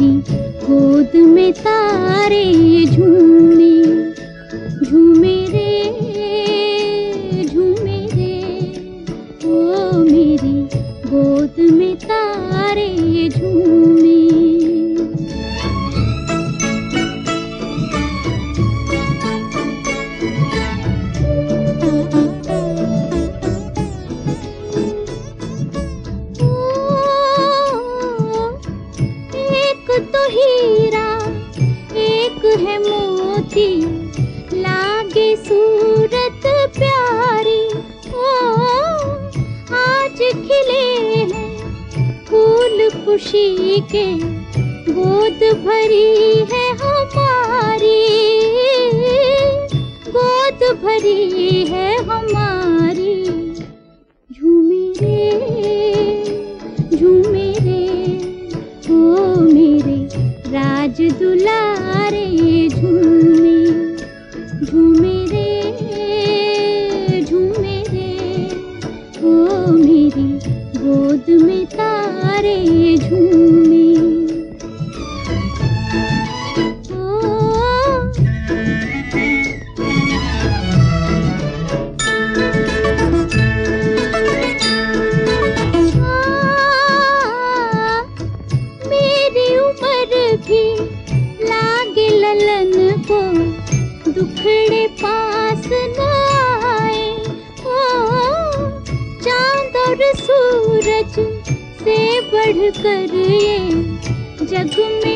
मेरी गोद में तारे झूमे तो हीरा, एक है मोती, लागे सूरत प्यारी। ओ, आज खिले हैं फूल खुशी के, गोद भरी है हमारी। गोद भरी है भी लागे ललन को दुखड़े पास न आए। ओ चाँद और सूरज से बढ़कर ये जग में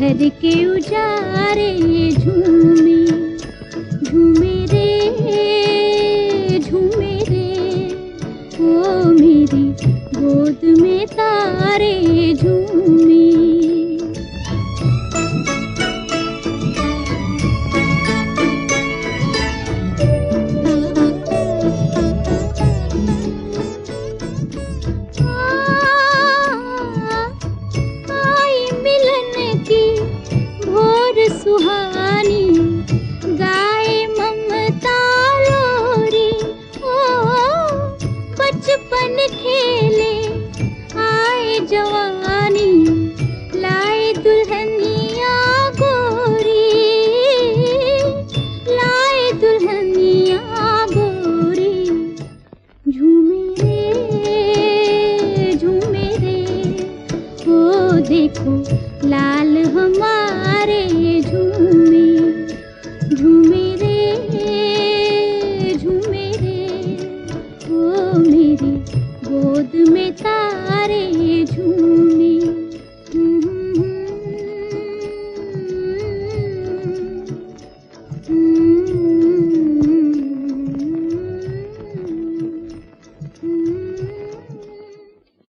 घर के उजारे झूमे। लाल हमारे